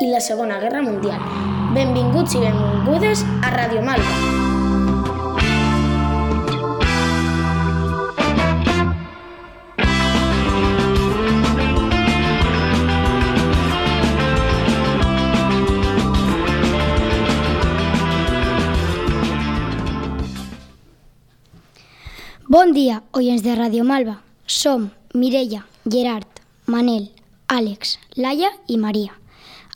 i la Segona Guerra Mundial. Benvinguts i benvingudes a Radio Malva. Bon dia, oients de Radio Malva. Som Mireia, Gerard, Manel, Àlex, Laia i Maria,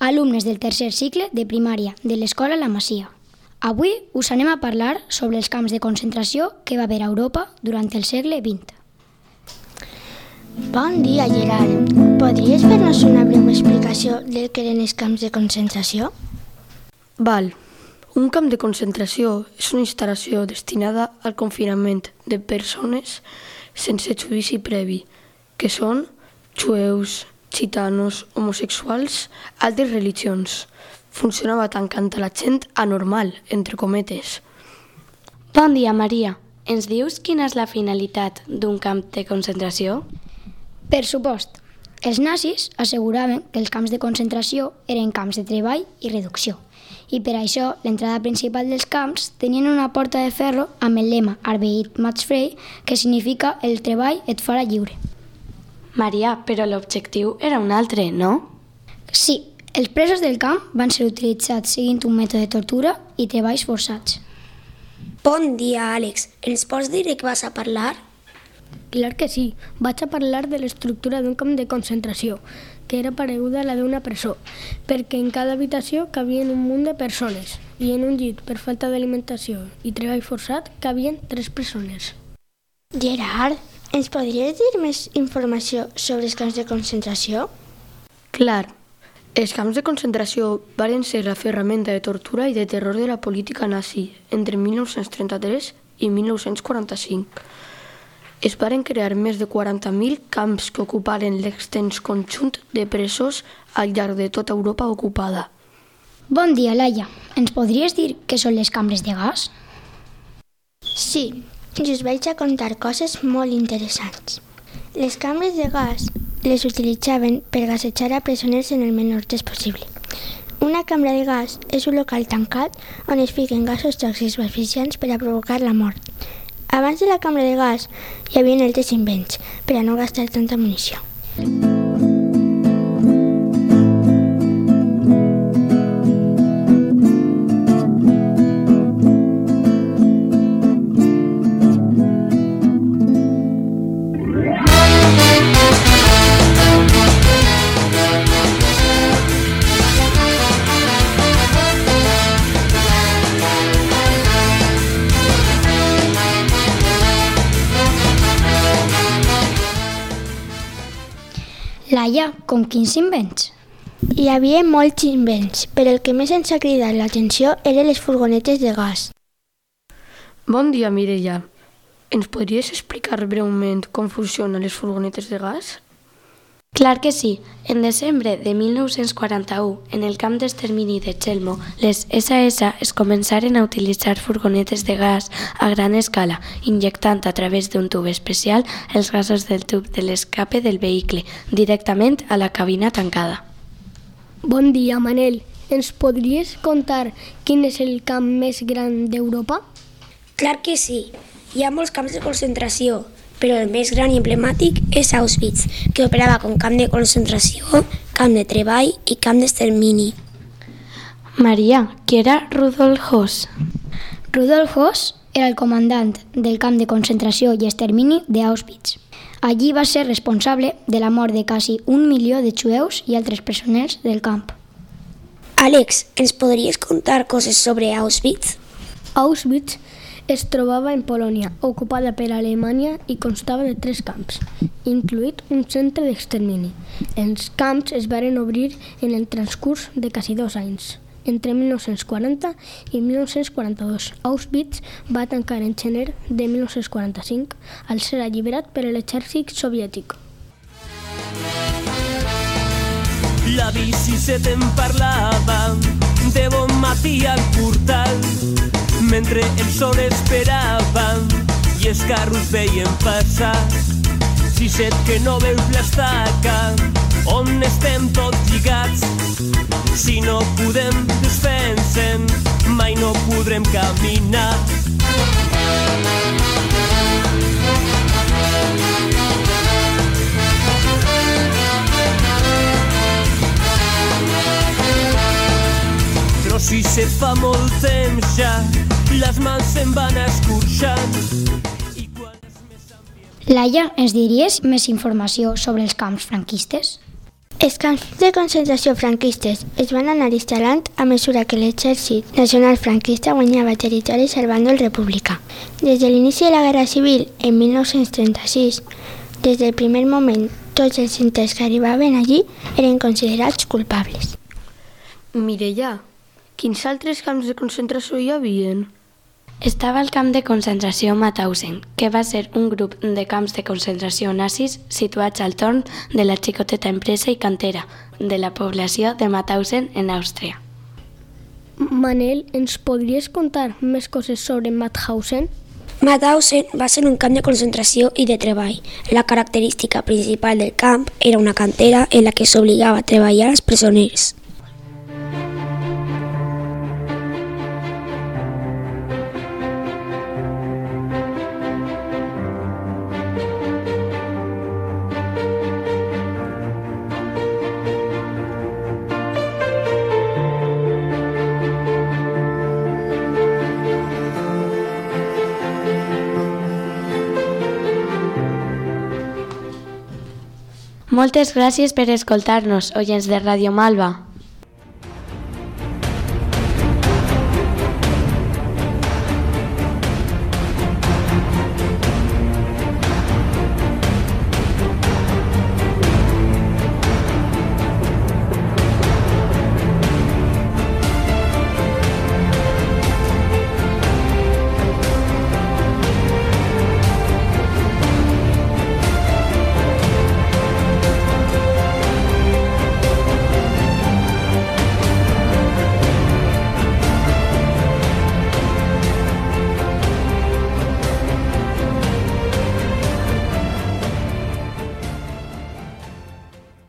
alumnes del tercer cicle de primària de l'Escola La Masia. Avui us anem a parlar sobre els camps de concentració que va haver a Europa durant el segle XX. Bon dia, Gerard. Podries fer-nos una breu explicació del que eren els camps de concentració? Val. Un camp de concentració és una instal·lació destinada al confinament de persones sense judici previ, que són jueus, gitanos, homosexuals, altres religions. Funcionava tancant a la gent anormal, entre cometes. Bon dia, Maria. Ens dius quina és la finalitat d'un camp de concentració? Per supost, els nazis asseguraven que els camps de concentració eren camps de treball i reducció i per això l'entrada principal dels camps tenien una porta de ferro amb el lema Arbeit macht frei, que significa el treball et farà lliure. Maria, però l'objectiu era un altre, no? Sí, els presos del camp van ser utilitzats seguint un mètode de tortura i treballs forçats. Bon dia, Àlex. Ens pots dir de què vas a parlar? Clar que sí. Vaig a parlar de l'estructura d'un camp de concentració, que era pareguda a la d'una presó, perquè en cada habitació cabien un munt de persones i en un llit per falta d'alimentació i treball forçat cabien tres presoners. Gerard, ens podries dir més informació sobre els camps de concentració? Clar, els camps de concentració varen ser la ferramenta de tortura i de terror de la política nazi entre 1933 i 1945 es varen crear més de 40.000 camps que ocuparen l'extens conjunt de presos al llarg de tota Europa ocupada. Bon dia, Laia. Ens podries dir què són les cambres de gas? Sí, i us vaig a contar coses molt interessants. Les cambres de gas les utilitzaven per gasejar a presoners en el menor temps possible. Una cambra de gas és un local tancat on es fiquen gasos tòxics o eficients per a provocar la mort. Abans de la cambra de gas hi havia altres invents per a no gastar tanta munició. Laia, com quins invents? Hi havia molts invents, però el que més ens ha cridat l'atenció eren les furgonetes de gas. Bon dia, Mireia. Ens podries explicar breument com funcionen les furgonetes de gas? Clar que sí. En desembre de 1941, en el camp d'extermini de Chelmo, les SS es començaren a utilitzar furgonetes de gas a gran escala, injectant a través d'un tub especial els gasos del tub de l'escape del vehicle directament a la cabina tancada. Bon dia, Manel. Ens podries contar quin és el camp més gran d'Europa? Clar que sí. Hi ha molts camps de concentració, però el més gran i emblemàtic és Auschwitz, que operava com camp de concentració, camp de treball i camp d'extermini. Maria, qui era Rudolf Hoss? Rudolf Hoss era el comandant del camp de concentració i extermini d'Auschwitz. Allí va ser responsable de la mort de quasi un milió de jueus i altres presoners del camp. Àlex, ens podries contar coses sobre Auschwitz? Auschwitz es trobava en Polònia, ocupada per Alemanya i constava de tres camps, incluït un centre d'extermini. Els camps es varen obrir en el transcurs de quasi dos anys entre 1940 i 1942. Auschwitz va tancar en gener de 1945 al ser alliberat per l'exèrcit soviètic. La bici se te'n parlava de bon matí al portal mentre el sol esperava i els carros veien passar. Si set que no veus l'estaca on estem tots lligats? Si no podem desfensen mai no podrem caminar se fa molt temps ja, les mans se'n van escorxant. Quan. Laia, ens diries més informació sobre els camps franquistes? Els camps de concentració franquistes es van anar instal·lant a mesura que l'exèrcit nacional franquista guanyava territoris al bàndol republicà. Des de l'inici de la Guerra Civil, en 1936, des del primer moment, tots els interns que arribaven allí eren considerats culpables. Mireia, quins altres camps de concentració hi havien? Estava el camp de concentració Mauthausen, que va ser un grup de camps de concentració nazis situats al torn de la xicoteta empresa i cantera de la població de Mauthausen en Àustria. Manel, ens podries contar més coses sobre Mauthausen? Mauthausen va ser un camp de concentració i de treball. La característica principal del camp era una cantera en la que s'obligava a treballar als presoners. Moltes gràcies per escoltar-nos, de Ràdio Malva.